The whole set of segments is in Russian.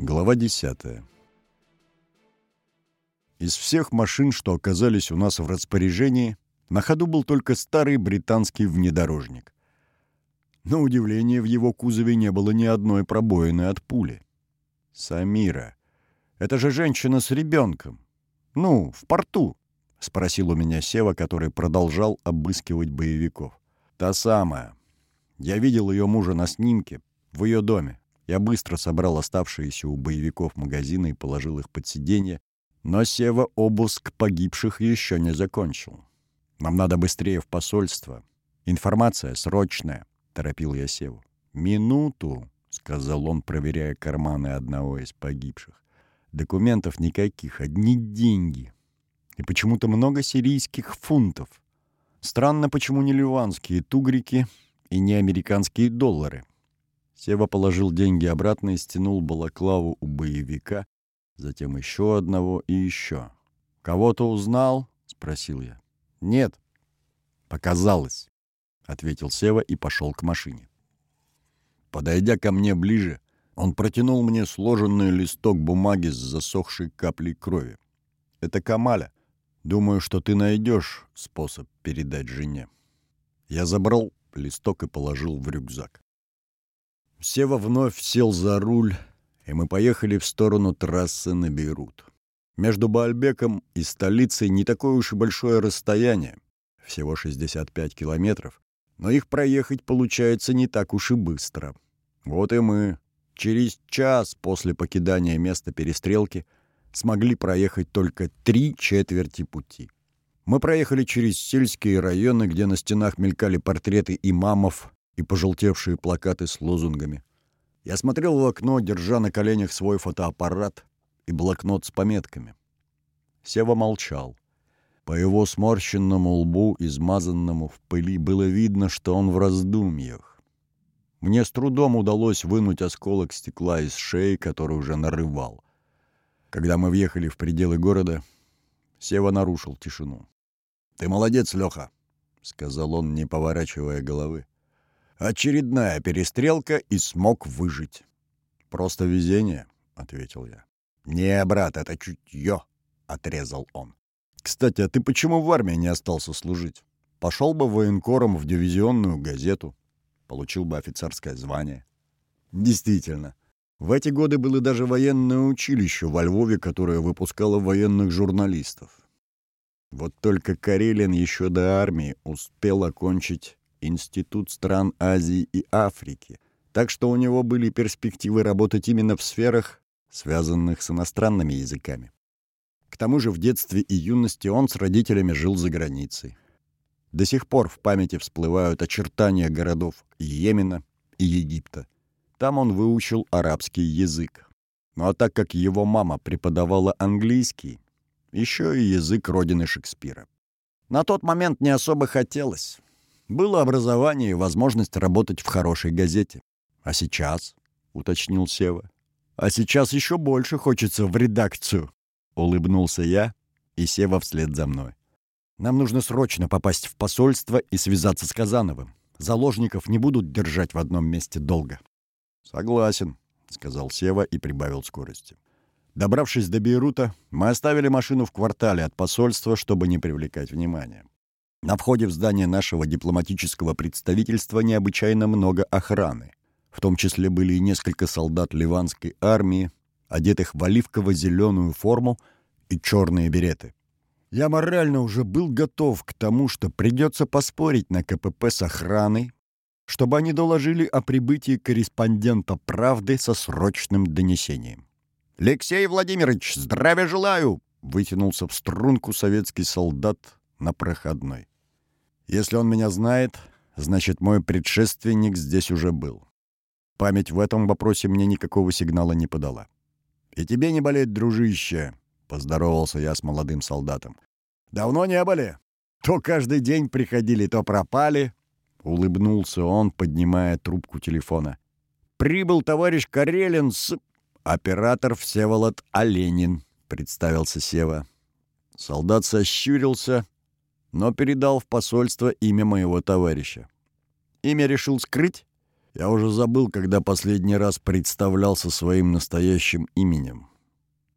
Глава 10. Из всех машин, что оказались у нас в распоряжении, на ходу был только старый британский внедорожник. На удивление, в его кузове не было ни одной пробоины от пули. «Самира, это же женщина с ребенком. Ну, в порту», — спросил у меня Сева, который продолжал обыскивать боевиков. «Та самая. Я видел ее мужа на снимке в ее доме. Я быстро собрал оставшиеся у боевиков магазины и положил их под сиденье, но Сева обыск погибших еще не закончил. «Нам надо быстрее в посольство. Информация срочная», — торопил я Севу. «Минуту», — сказал он, проверяя карманы одного из погибших. «Документов никаких, одни деньги. И почему-то много сирийских фунтов. Странно, почему не ливанские тугрики и не американские доллары. Сева положил деньги обратно и стянул балаклаву у боевика, затем еще одного и еще. «Кого-то узнал?» — спросил я. «Нет». «Показалось», — ответил Сева и пошел к машине. Подойдя ко мне ближе, он протянул мне сложенный листок бумаги с засохшей каплей крови. «Это Камаля. Думаю, что ты найдешь способ передать жене». Я забрал листок и положил в рюкзак. Сева вновь сел за руль, и мы поехали в сторону трассы на Бейрут. Между Баальбеком и столицей не такое уж и большое расстояние, всего 65 километров, но их проехать получается не так уж и быстро. Вот и мы через час после покидания места перестрелки смогли проехать только три четверти пути. Мы проехали через сельские районы, где на стенах мелькали портреты имамов и пожелтевшие плакаты с лозунгами. Я смотрел в окно, держа на коленях свой фотоаппарат и блокнот с пометками. Сева молчал. По его сморщенному лбу, измазанному в пыли, было видно, что он в раздумьях. Мне с трудом удалось вынуть осколок стекла из шеи, который уже нарывал. Когда мы въехали в пределы города, Сева нарушил тишину. «Ты молодец, Леха», — сказал он, не поворачивая головы. Очередная перестрелка и смог выжить. «Просто везение», — ответил я. «Не, брат, это чутье», — отрезал он. «Кстати, а ты почему в армии не остался служить? Пошел бы военкором в дивизионную газету, получил бы офицерское звание». «Действительно. В эти годы было даже военное училище во Львове, которое выпускало военных журналистов. Вот только Карелин еще до армии успел окончить Институт стран Азии и Африки, так что у него были перспективы работать именно в сферах, связанных с иностранными языками. К тому же в детстве и юности он с родителями жил за границей. До сих пор в памяти всплывают очертания городов Йемена и Египта. Там он выучил арабский язык. Ну а так как его мама преподавала английский, еще и язык родины Шекспира. На тот момент не особо хотелось. Было образование и возможность работать в хорошей газете. А сейчас, — уточнил Сева, — а сейчас еще больше хочется в редакцию, — улыбнулся я, и Сева вслед за мной. Нам нужно срочно попасть в посольство и связаться с Казановым. Заложников не будут держать в одном месте долго. Согласен, — сказал Сева и прибавил скорости. Добравшись до Бейрута, мы оставили машину в квартале от посольства, чтобы не привлекать внимания. На входе в здание нашего дипломатического представительства необычайно много охраны. В том числе были и несколько солдат ливанской армии, одетых в оливково-зеленую форму и черные береты. Я морально уже был готов к тому, что придется поспорить на КПП с охраной, чтобы они доложили о прибытии корреспондента «Правды» со срочным донесением. «Алексей Владимирович, здравия желаю!» — вытянулся в струнку советский солдат на проходной. Если он меня знает, значит, мой предшественник здесь уже был. Память в этом вопросе мне никакого сигнала не подала. «И тебе не болеть, дружище!» — поздоровался я с молодым солдатом. «Давно не были. То каждый день приходили, то пропали». Улыбнулся он, поднимая трубку телефона. «Прибыл товарищ Карелин с...» «Оператор Всеволод Оленин», — представился Сева. Солдат сощурился, но передал в посольство имя моего товарища. Имя решил скрыть Я уже забыл, когда последний раз представлялся своим настоящим именем.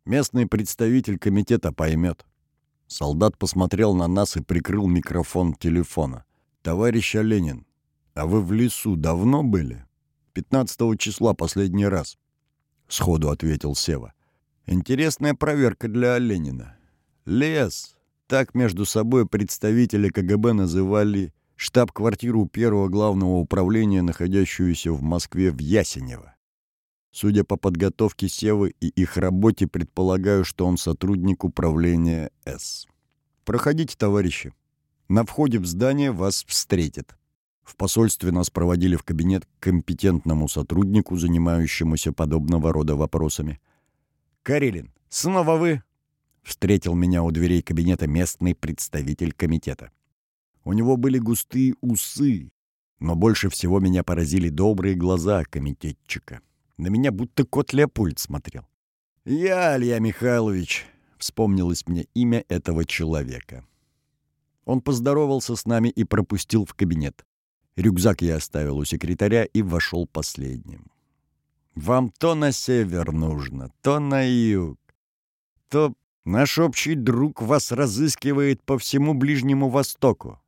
Местный представитель комитета поймет. Солдат посмотрел на нас и прикрыл микрофон телефона. «Товарищ Ленин, а вы в лесу давно были?» «15 числа последний раз», — сходу ответил Сева. «Интересная проверка для Ленина. Лес. Так между собой представители КГБ называли штаб-квартиру первого главного управления, находящуюся в Москве в Ясенево. Судя по подготовке Севы и их работе, предполагаю, что он сотрудник управления С. Проходите, товарищи. На входе в здание вас встретят. В посольстве нас проводили в кабинет к компетентному сотруднику, занимающемуся подобного рода вопросами. «Карелин, снова вы?» — встретил меня у дверей кабинета местный представитель комитета. У него были густые усы, но больше всего меня поразили добрые глаза комитетчика. На меня будто кот Леопольд смотрел. «Я, Илья Михайлович», — вспомнилось мне имя этого человека. Он поздоровался с нами и пропустил в кабинет. Рюкзак я оставил у секретаря и вошел последним. «Вам то на север нужно, то на юг, то наш общий друг вас разыскивает по всему Ближнему Востоку.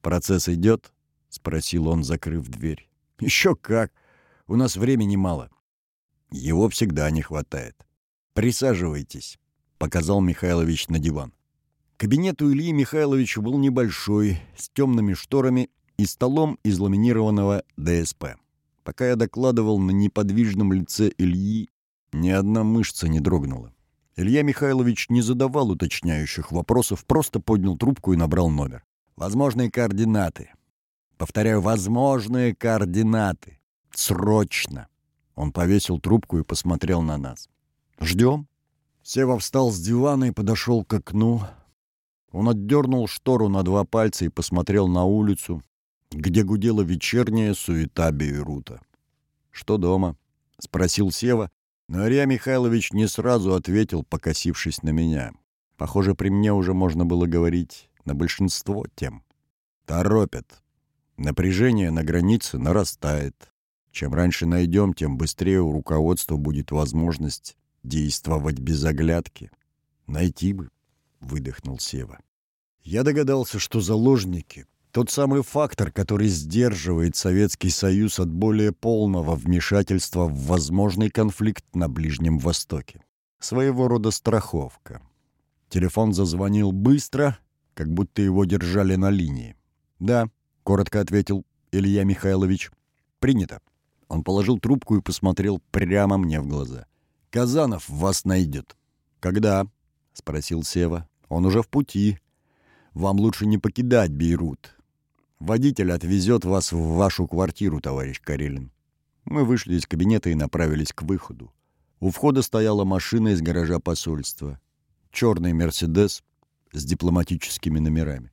«Процесс идет?» — спросил он, закрыв дверь. «Еще как! У нас времени мало. Его всегда не хватает. Присаживайтесь», — показал Михайлович на диван. Кабинет у Ильи Михайловича был небольшой, с темными шторами и столом из ламинированного ДСП. Пока я докладывал на неподвижном лице Ильи, ни одна мышца не дрогнула. Илья Михайлович не задавал уточняющих вопросов, просто поднял трубку и набрал номер. Возможные координаты. Повторяю, возможные координаты. Срочно. Он повесил трубку и посмотрел на нас. Ждем. Сева встал с дивана и подошел к окну. Он отдернул штору на два пальца и посмотрел на улицу, где гудела вечерняя суета Бейрута. «Что дома?» — спросил Сева, но Илья Михайлович не сразу ответил, покосившись на меня. Похоже, при мне уже можно было говорить на большинство тем. Торопят. Напряжение на границе нарастает. Чем раньше найдем, тем быстрее у руководства будет возможность действовать без оглядки. Найти бы, — выдохнул Сева. Я догадался, что заложники — тот самый фактор, который сдерживает Советский Союз от более полного вмешательства в возможный конфликт на Ближнем Востоке. Своего рода страховка. Телефон зазвонил быстро — как будто его держали на линии. «Да», — коротко ответил Илья Михайлович. «Принято». Он положил трубку и посмотрел прямо мне в глаза. «Казанов вас найдет». «Когда?» — спросил Сева. «Он уже в пути. Вам лучше не покидать Бейрут. Водитель отвезет вас в вашу квартиру, товарищ Карелин». Мы вышли из кабинета и направились к выходу. У входа стояла машина из гаража посольства. Черный «Мерседес» с дипломатическими номерами.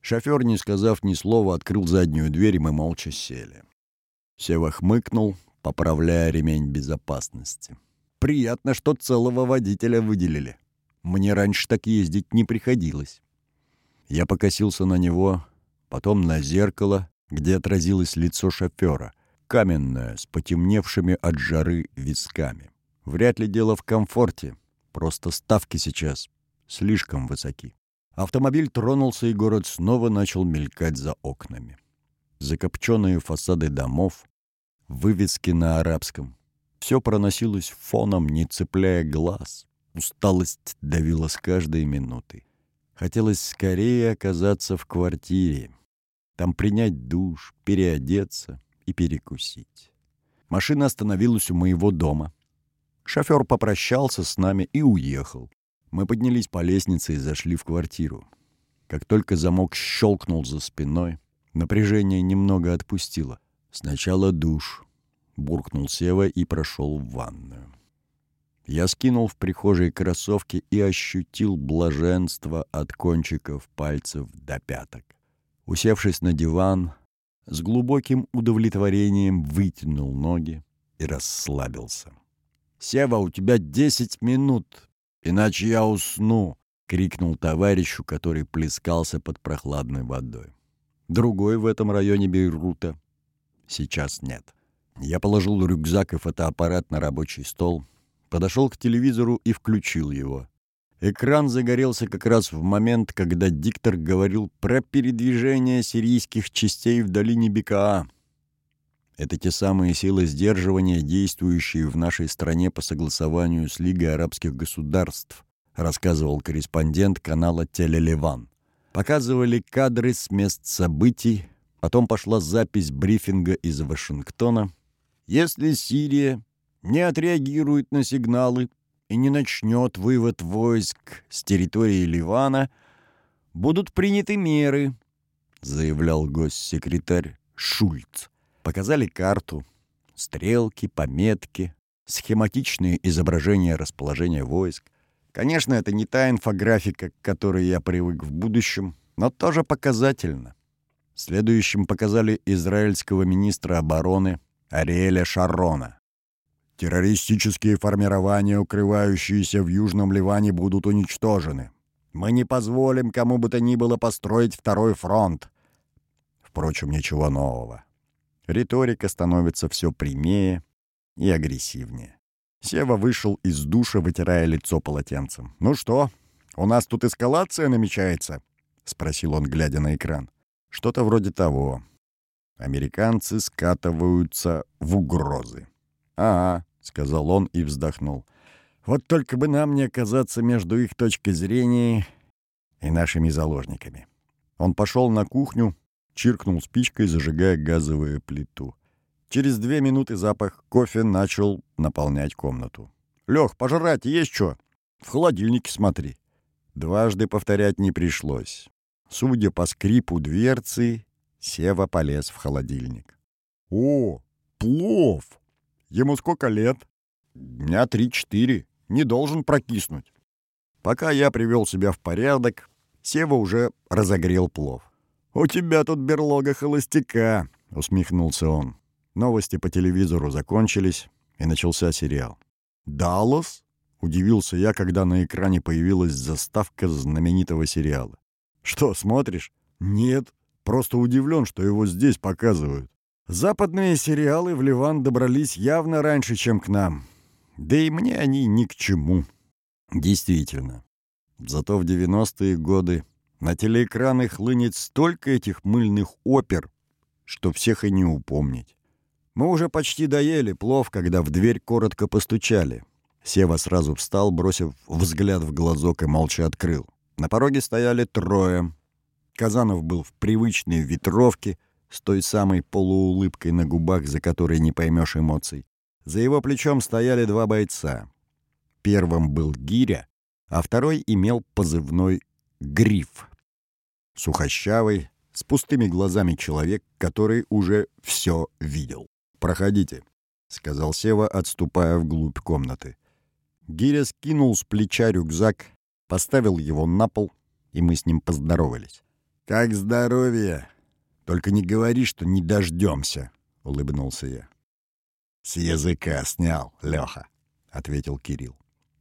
Шофер, не сказав ни слова, открыл заднюю дверь, и мы молча сели. Сева хмыкнул, поправляя ремень безопасности. «Приятно, что целого водителя выделили. Мне раньше так ездить не приходилось». Я покосился на него, потом на зеркало, где отразилось лицо шофера, каменное, с потемневшими от жары висками. Вряд ли дело в комфорте, просто ставки сейчас слишком высоки. Автомобиль тронулся, и город снова начал мелькать за окнами. Закопченные фасады домов, вывески на арабском. Все проносилось фоном, не цепляя глаз. Усталость давила с каждой минутой. Хотелось скорее оказаться в квартире. Там принять душ, переодеться и перекусить. Машина остановилась у моего дома. Шофер попрощался с нами и уехал. Мы поднялись по лестнице и зашли в квартиру. Как только замок щелкнул за спиной, напряжение немного отпустило. Сначала душ. Буркнул Сева и прошел в ванную. Я скинул в прихожей кроссовки и ощутил блаженство от кончиков пальцев до пяток. Усевшись на диван, с глубоким удовлетворением вытянул ноги и расслабился. «Сева, у тебя десять минут иначе я усну!» — крикнул товарищу, который плескался под прохладной водой. Другой в этом районе Бейрута сейчас нет. Я положил рюкзак и фотоаппарат на рабочий стол, подошел к телевизору и включил его. Экран загорелся как раз в момент, когда диктор говорил про передвижение сирийских частей в долине Бекаа. Это те самые силы сдерживания, действующие в нашей стране по согласованию с Лигой арабских государств, рассказывал корреспондент канала «Телеливан». Показывали кадры с мест событий, потом пошла запись брифинга из Вашингтона. Если Сирия не отреагирует на сигналы и не начнет вывод войск с территории Ливана, будут приняты меры, заявлял госсекретарь Шульц. Показали карту, стрелки, пометки, схематичные изображения расположения войск. Конечно, это не та инфографика, к которой я привык в будущем, но тоже показательно. Следующим показали израильского министра обороны Ариэля Шарона. Террористические формирования, укрывающиеся в Южном Ливане, будут уничтожены. Мы не позволим кому бы то ни было построить второй фронт. Впрочем, ничего нового. Риторика становится все прямее и агрессивнее. Сева вышел из душа, вытирая лицо полотенцем. «Ну что, у нас тут эскалация намечается?» — спросил он, глядя на экран. «Что-то вроде того. Американцы скатываются в угрозы». «Ага, — сказал он и вздохнул. «Вот только бы нам не оказаться между их точкой зрения и нашими заложниками». Он пошел на кухню, чиркнул спичкой, зажигая газовую плиту. Через две минуты запах кофе начал наполнять комнату. «Лёх, пожрать есть что? В холодильнике смотри». Дважды повторять не пришлось. Судя по скрипу дверцы, Сева полез в холодильник. «О, плов!» Ему сколько лет? Дня три-четыре. Не должен прокиснуть. Пока я привел себя в порядок, Сева уже разогрел плов. «У тебя тут берлога холостяка», — усмехнулся он. Новости по телевизору закончились, и начался сериал. «Даллас?» — удивился я, когда на экране появилась заставка знаменитого сериала. «Что, смотришь?» «Нет, просто удивлен, что его здесь показывают. Западные сериалы в Ливан добрались явно раньше, чем к нам. Да и мне они ни к чему. Действительно. Зато в 90-е годы на телеэкраны хлынет столько этих мыльных опер, что всех и не упомнить. Мы уже почти доели плов, когда в дверь коротко постучали. Сева сразу встал, бросив взгляд в глазок и молча открыл. На пороге стояли трое. Казанов был в привычной ветровке — с той самой полуулыбкой на губах, за которой не поймешь эмоций. За его плечом стояли два бойца. Первым был Гиря, а второй имел позывной «Гриф». Сухощавый, с пустыми глазами человек, который уже все видел. «Проходите», — сказал Сева, отступая вглубь комнаты. Гиря скинул с плеча рюкзак, поставил его на пол, и мы с ним поздоровались. «Как здоровье?» Только не говори, что не дождемся, — улыбнулся я. — С языка снял, Леха, — ответил Кирилл.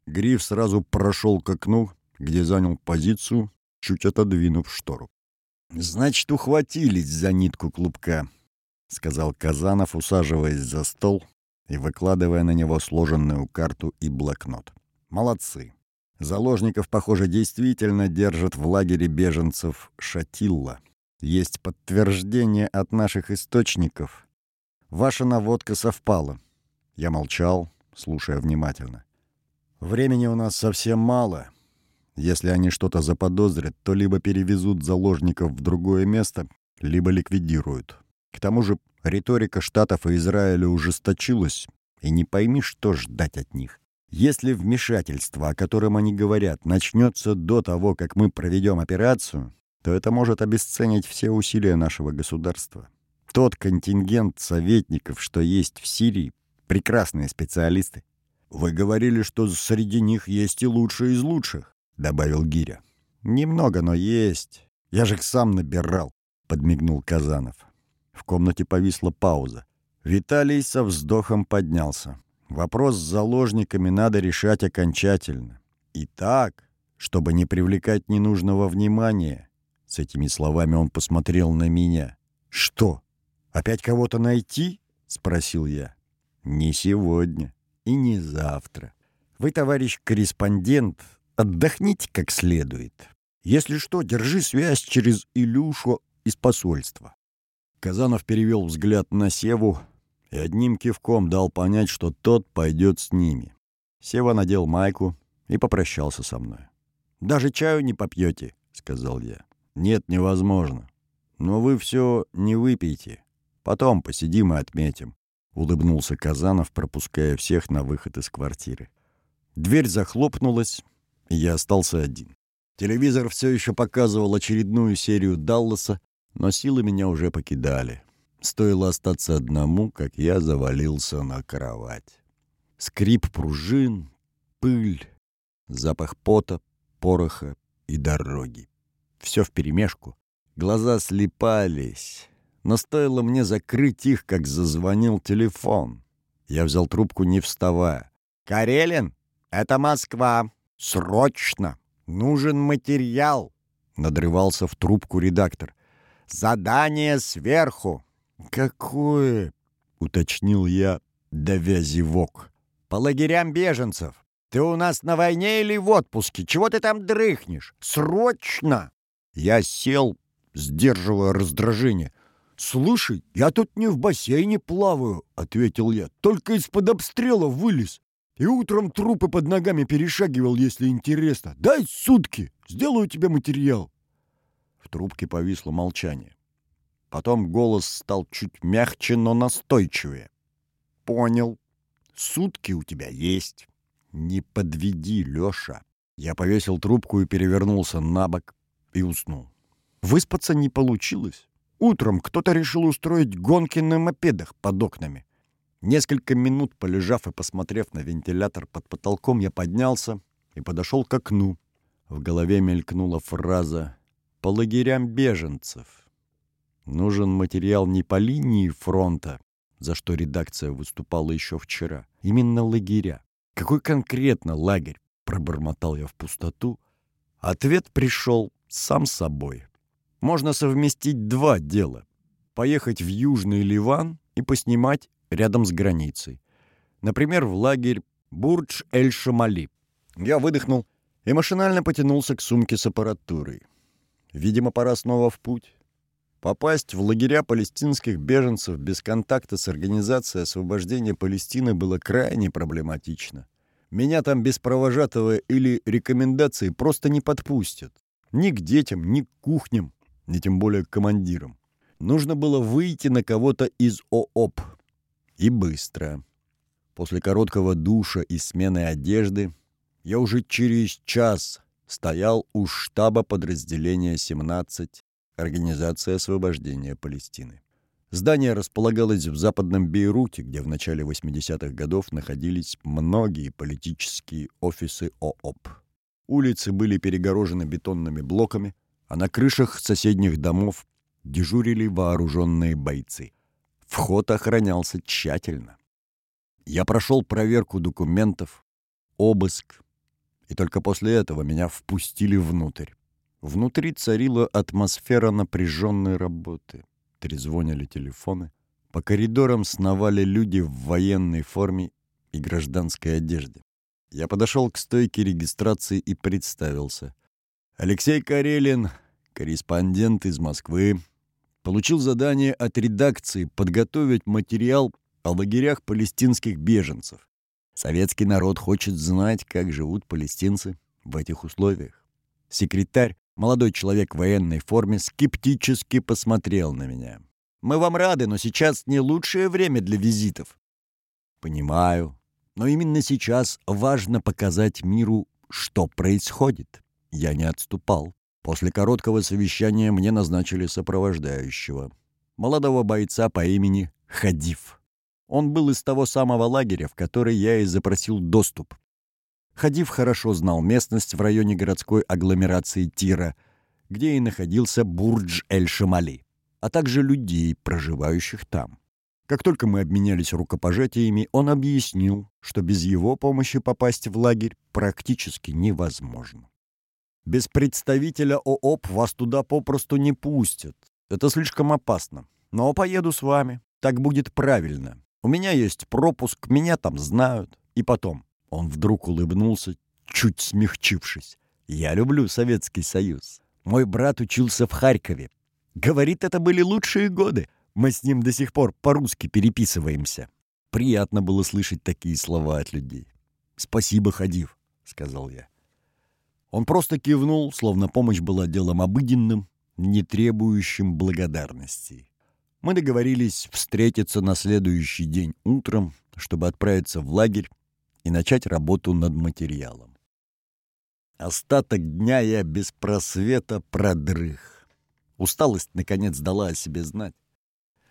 Гриф сразу прошел к окну, где занял позицию, чуть отодвинув штору. — Значит, ухватились за нитку клубка, — сказал Казанов, усаживаясь за стол и выкладывая на него сложенную карту и блокнот. — Молодцы. Заложников, похоже, действительно держат в лагере беженцев Шатилла. Есть подтверждение от наших источников. Ваша наводка совпала. Я молчал, слушая внимательно. Времени у нас совсем мало. Если они что-то заподозрят, то либо перевезут заложников в другое место, либо ликвидируют. К тому же риторика Штатов и Израиля ужесточилась, и не пойми, что ждать от них. Если вмешательство, о котором они говорят, начнется до того, как мы проведем операцию, то это может обесценить все усилия нашего государства. Тот контингент советников, что есть в Сирии, прекрасные специалисты. «Вы говорили, что среди них есть и лучшие из лучших», — добавил Гиря. «Немного, но есть. Я же их сам набирал», — подмигнул Казанов. В комнате повисла пауза. Виталий со вздохом поднялся. Вопрос с заложниками надо решать окончательно. И так, чтобы не привлекать ненужного внимания. С этими словами он посмотрел на меня. «Что? Опять кого-то найти?» спросил я. «Не сегодня и не завтра. Вы, товарищ корреспондент, отдохните как следует. Если что, держи связь через Илюшу из посольства». Казанов перевел взгляд на Севу и одним кивком дал понять, что тот пойдет с ними. Сева надел майку и попрощался со мной. «Даже чаю не попьете», — сказал я. «Нет, невозможно. Но вы все не выпейте. Потом посидим и отметим», — улыбнулся Казанов, пропуская всех на выход из квартиры. Дверь захлопнулась, и я остался один. Телевизор все еще показывал очередную серию Далласа, но силы меня уже покидали. Стоило остаться одному, как я завалился на кровать. Скрип пружин, пыль, запах пота, пороха и дороги. Все вперемешку. Глаза слепались. Но стоило мне закрыть их, как зазвонил телефон. Я взял трубку, не вставая. «Карелин, это Москва. Срочно! Нужен материал!» Надрывался в трубку редактор. «Задание сверху!» «Какое?» — уточнил я, давя зевок. «По лагерям беженцев. Ты у нас на войне или в отпуске? Чего ты там дрыхнешь? Срочно!» Я сел, сдерживая раздражение. «Слушай, я тут не в бассейне плаваю», — ответил я. «Только из-под обстрела вылез. И утром трупы под ногами перешагивал, если интересно. Дай сутки, сделаю тебе материал». В трубке повисло молчание. Потом голос стал чуть мягче, но настойчивее. «Понял. Сутки у тебя есть. Не подведи, Лёша». Я повесил трубку и перевернулся на бок и уснул. Выспаться не получилось. Утром кто-то решил устроить гонки на мопедах под окнами. Несколько минут полежав и посмотрев на вентилятор под потолком, я поднялся и подошел к окну. В голове мелькнула фраза «По лагерям беженцев». Нужен материал не по линии фронта, за что редакция выступала еще вчера. Именно лагеря. Какой конкретно лагерь? Пробормотал я в пустоту. Ответ пришел сам собой. Можно совместить два дела. Поехать в Южный Ливан и поснимать рядом с границей. Например, в лагерь Бурдж-эль-Шамали. Я выдохнул и машинально потянулся к сумке с аппаратурой. Видимо, пора снова в путь. Попасть в лагеря палестинских беженцев без контакта с Организацией освобождения Палестины было крайне проблематично. Меня там без провожатого или рекомендаций просто не подпустят. Ни к детям, ни к кухням, ни тем более к командирам. Нужно было выйти на кого-то из ООП. И быстро. После короткого душа и смены одежды я уже через час стоял у штаба подразделения 17 Организации освобождения Палестины. Здание располагалось в западном Бейруте, где в начале 80-х годов находились многие политические офисы ООП. Улицы были перегорожены бетонными блоками, а на крышах соседних домов дежурили вооруженные бойцы. Вход охранялся тщательно. Я прошел проверку документов, обыск, и только после этого меня впустили внутрь. Внутри царила атмосфера напряженной работы. Трезвонили телефоны. По коридорам сновали люди в военной форме и гражданской одежде. Я подошел к стойке регистрации и представился. Алексей Карелин, корреспондент из Москвы, получил задание от редакции подготовить материал о лагерях палестинских беженцев. Советский народ хочет знать, как живут палестинцы в этих условиях. Секретарь, молодой человек в военной форме, скептически посмотрел на меня. «Мы вам рады, но сейчас не лучшее время для визитов». «Понимаю, но именно сейчас важно показать миру, что происходит. Я не отступал. После короткого совещания мне назначили сопровождающего. Молодого бойца по имени Хадив. Он был из того самого лагеря, в который я и запросил доступ. Хадив хорошо знал местность в районе городской агломерации Тира, где и находился Бурдж-эль-Шамали, а также людей, проживающих там. Как только мы обменялись рукопожатиями, он объяснил, что без его помощи попасть в лагерь практически невозможно. Без представителя ООП вас туда попросту не пустят. Это слишком опасно. Но поеду с вами. Так будет правильно. У меня есть пропуск, меня там знают. И потом, он вдруг улыбнулся, чуть смягчившись. Я люблю Советский Союз. Мой брат учился в Харькове. Говорит, это были лучшие годы. Мы с ним до сих пор по-русски переписываемся. Приятно было слышать такие слова от людей. «Спасибо, Хадив», — сказал я. Он просто кивнул, словно помощь была делом обыденным, не требующим благодарности. Мы договорились встретиться на следующий день утром, чтобы отправиться в лагерь и начать работу над материалом. Остаток дня я без просвета продрых. Усталость, наконец, дала о себе знать.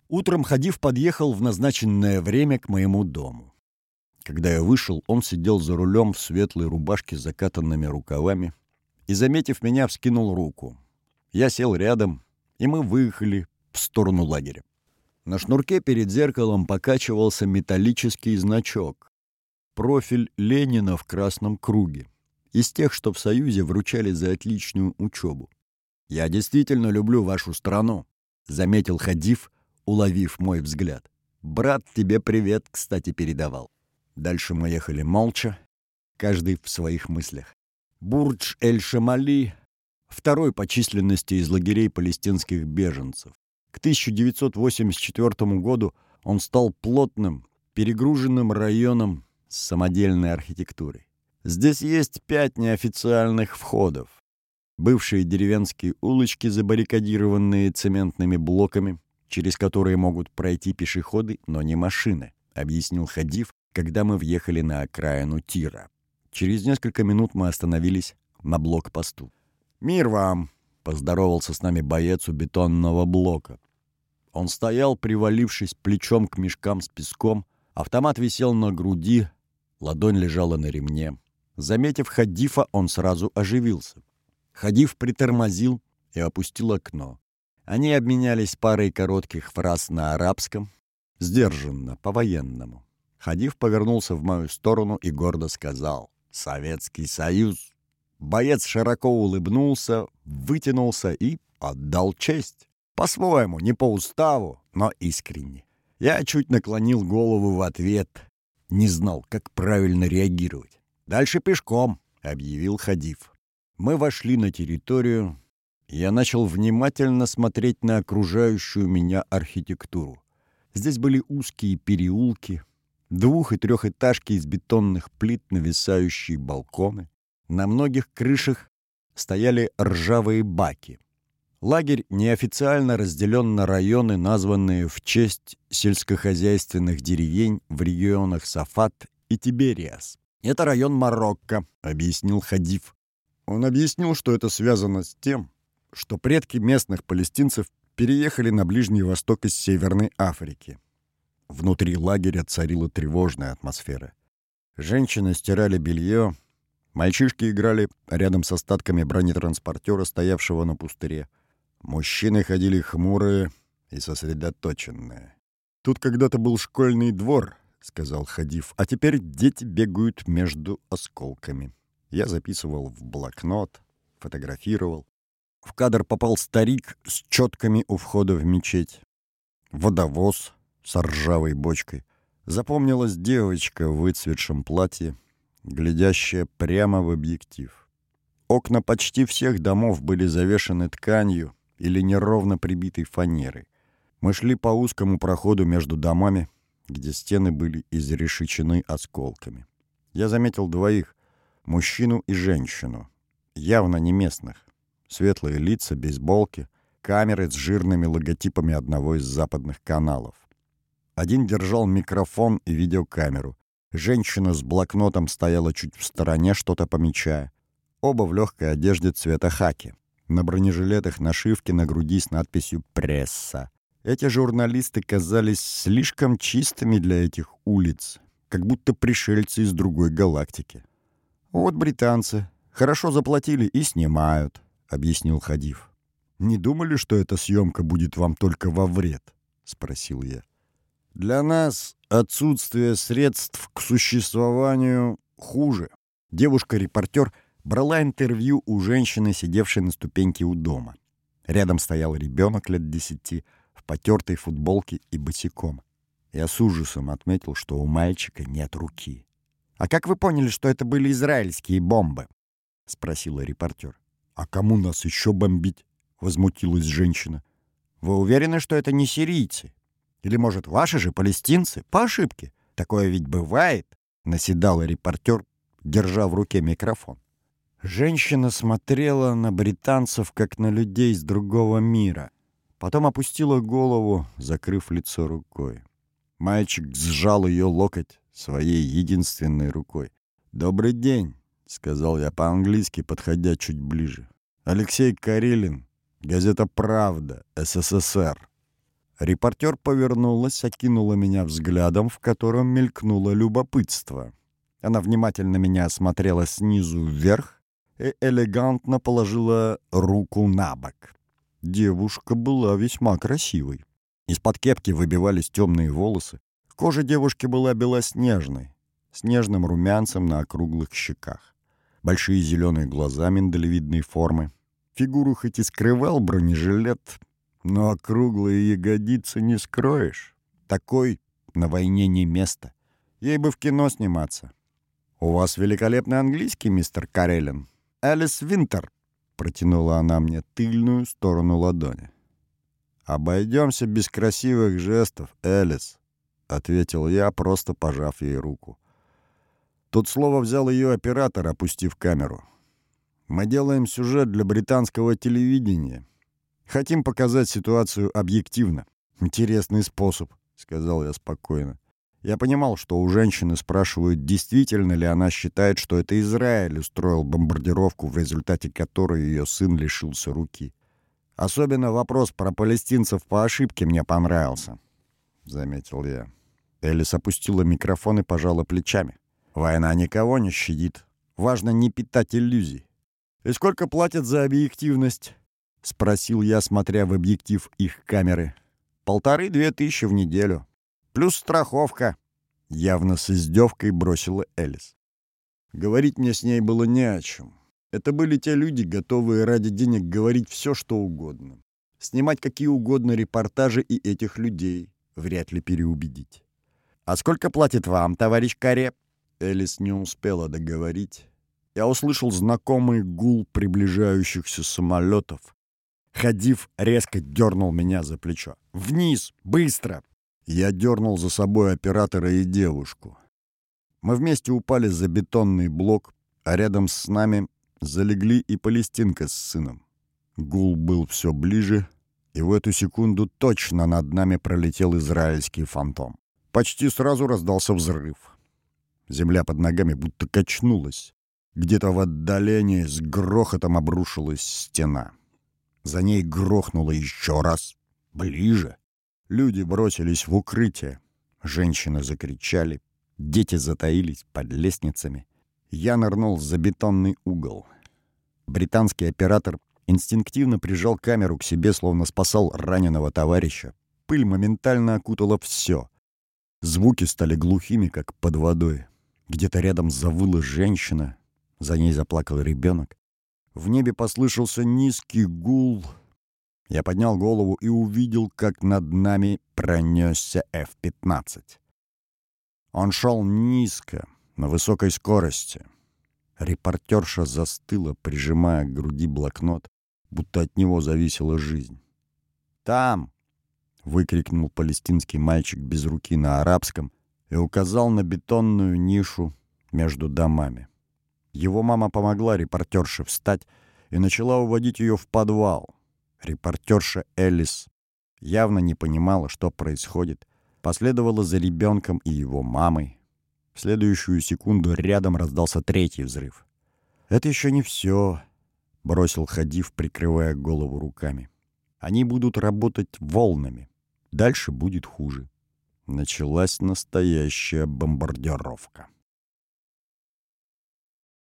Утром Ходив подъехал в назначенное время к моему дому. Когда я вышел, он сидел за рулем в светлой рубашке с закатанными рукавами и, заметив меня, вскинул руку. Я сел рядом, и мы выехали в сторону лагеря. На шнурке перед зеркалом покачивался металлический значок. Профиль Ленина в красном круге. Из тех, что в Союзе вручали за отличную учебу. «Я действительно люблю вашу страну», — заметил Хадив, уловив мой взгляд. «Брат тебе привет, кстати, передавал». Дальше мы ехали молча, каждый в своих мыслях. Бурдж-эль-Шамали — второй по численности из лагерей палестинских беженцев. К 1984 году он стал плотным, перегруженным районом с самодельной архитектурой. Здесь есть пять неофициальных входов. Бывшие деревенские улочки, забаррикадированные цементными блоками, через которые могут пройти пешеходы, но не машины, объяснил Хадив, когда мы въехали на окраину Тира. Через несколько минут мы остановились на блокпосту. «Мир вам!» — поздоровался с нами боец у бетонного блока. Он стоял, привалившись плечом к мешкам с песком, автомат висел на груди, ладонь лежала на ремне. Заметив Хадифа, он сразу оживился. Хадиф притормозил и опустил окно. Они обменялись парой коротких фраз на арабском, сдержанно, по-военному. Хадив повернулся в мою сторону и гордо сказал «Советский Союз». Боец широко улыбнулся, вытянулся и отдал честь. По-своему, не по уставу, но искренне. Я чуть наклонил голову в ответ, не знал, как правильно реагировать. «Дальше пешком», — объявил Хадив. Мы вошли на территорию, я начал внимательно смотреть на окружающую меня архитектуру. Здесь были узкие переулки, двух- и трехэтажки из бетонных плит, нависающие балконы. На многих крышах стояли ржавые баки. Лагерь неофициально разделен на районы, названные в честь сельскохозяйственных деревень в регионах Сафат и Тибериас. «Это район Марокко», — объяснил Хадив. Он объяснил, что это связано с тем, что предки местных палестинцев переехали на Ближний Восток из Северной Африки. Внутри лагеря царила тревожная атмосфера. Женщины стирали белье, мальчишки играли рядом с остатками бронетранспортера, стоявшего на пустыре. Мужчины ходили хмурые и сосредоточенные. «Тут когда-то был школьный двор», — сказал Хадив, «а теперь дети бегают между осколками». Я записывал в блокнот, фотографировал. В кадр попал старик с четками у входа в мечеть. Водовоз с ржавой бочкой. Запомнилась девочка в выцветшем платье, глядящая прямо в объектив. Окна почти всех домов были завешены тканью, или неровно прибитой фанерой. Мы шли по узкому проходу между домами, где стены были изрешечены осколками. Я заметил двоих — мужчину и женщину, явно не местных. Светлые лица, бейсболки, камеры с жирными логотипами одного из западных каналов. Один держал микрофон и видеокамеру. Женщина с блокнотом стояла чуть в стороне, что-то помечая. Оба в легкой одежде цвета хаки. На бронежилетах нашивки на груди с надписью «Пресса». Эти журналисты казались слишком чистыми для этих улиц, как будто пришельцы из другой галактики. «Вот британцы. Хорошо заплатили и снимают», — объяснил Хадив. «Не думали, что эта съемка будет вам только во вред?» — спросил я. «Для нас отсутствие средств к существованию хуже». Девушка-репортер — брала интервью у женщины, сидевшей на ступеньке у дома. Рядом стоял ребенок лет десяти в потертой футболке и босиком. Я с ужасом отметил, что у мальчика нет руки. «А как вы поняли, что это были израильские бомбы?» — спросила репортер. «А кому нас еще бомбить?» — возмутилась женщина. «Вы уверены, что это не сирийцы? Или, может, ваши же палестинцы? По ошибке. Такое ведь бывает?» — наседала репортер, держа в руке микрофон. Женщина смотрела на британцев, как на людей из другого мира. Потом опустила голову, закрыв лицо рукой. Мальчик сжал ее локоть своей единственной рукой. «Добрый день», — сказал я по-английски, подходя чуть ближе. «Алексей Карелин, газета «Правда», СССР». Репортер повернулась, окинула меня взглядом, в котором мелькнуло любопытство. Она внимательно меня осмотрела снизу вверх и элегантно положила руку на бок. Девушка была весьма красивой. Из-под кепки выбивались темные волосы. Кожа девушки была белоснежной, с нежным румянцем на округлых щеках. Большие зеленые глаза миндалевидной формы. Фигуру хоть и скрывал бронежилет, но округлые ягодицы не скроешь. Такой на войне не место. Ей бы в кино сниматься. «У вас великолепный английский, мистер Карелин. Элис Винтер», — протянула она мне тыльную сторону ладони. «Обойдемся без красивых жестов, Элис», — ответил я, просто пожав ей руку. Тут слово взял ее оператор, опустив камеру. «Мы делаем сюжет для британского телевидения. Хотим показать ситуацию объективно. Интересный способ», — сказал я спокойно. Я понимал, что у женщины спрашивают, действительно ли она считает, что это Израиль устроил бомбардировку, в результате которой ее сын лишился руки. Особенно вопрос про палестинцев по ошибке мне понравился, — заметил я. Элис опустила микрофон и пожала плечами. Война никого не щадит. Важно не питать иллюзий. «И сколько платят за объективность?» — спросил я, смотря в объектив их камеры. «Полторы-две тысячи в неделю. Плюс страховка». Явно с издевкой бросила Элис. Говорить мне с ней было не о чем. Это были те люди, готовые ради денег говорить все, что угодно. Снимать какие угодно репортажи и этих людей вряд ли переубедить. «А сколько платит вам, товарищ Каре?» Элис не успела договорить. Я услышал знакомый гул приближающихся самолетов. Ходив резко дернул меня за плечо. «Вниз! Быстро!» Я дернул за собой оператора и девушку. Мы вместе упали за бетонный блок, а рядом с нами залегли и Палестинка с сыном. Гул был все ближе, и в эту секунду точно над нами пролетел израильский фантом. Почти сразу раздался взрыв. Земля под ногами будто качнулась. Где-то в отдалении с грохотом обрушилась стена. За ней грохнуло еще раз. Ближе. Люди бросились в укрытие. Женщины закричали. Дети затаились под лестницами. Я нырнул за бетонный угол. Британский оператор инстинктивно прижал камеру к себе, словно спасал раненого товарища. Пыль моментально окутала все. Звуки стали глухими, как под водой. Где-то рядом завыла женщина, за ней заплакал ребенок. В небе послышался низкий гул. Я поднял голову и увидел, как над нами пронесся F-15. Он шел низко, на высокой скорости. Репортерша застыла, прижимая к груди блокнот, будто от него зависела жизнь. «Там!» — выкрикнул палестинский мальчик без руки на арабском и указал на бетонную нишу между домами. Его мама помогла репортерше встать и начала уводить ее в подвал. Репортерша Элис явно не понимала, что происходит, последовала за ребенком и его мамой, в следующую секунду рядом раздался третий взрыв. «Это еще не все», — бросил Хадив, прикрывая голову руками. «Они будут работать волнами. Дальше будет хуже». Началась настоящая бомбардировка.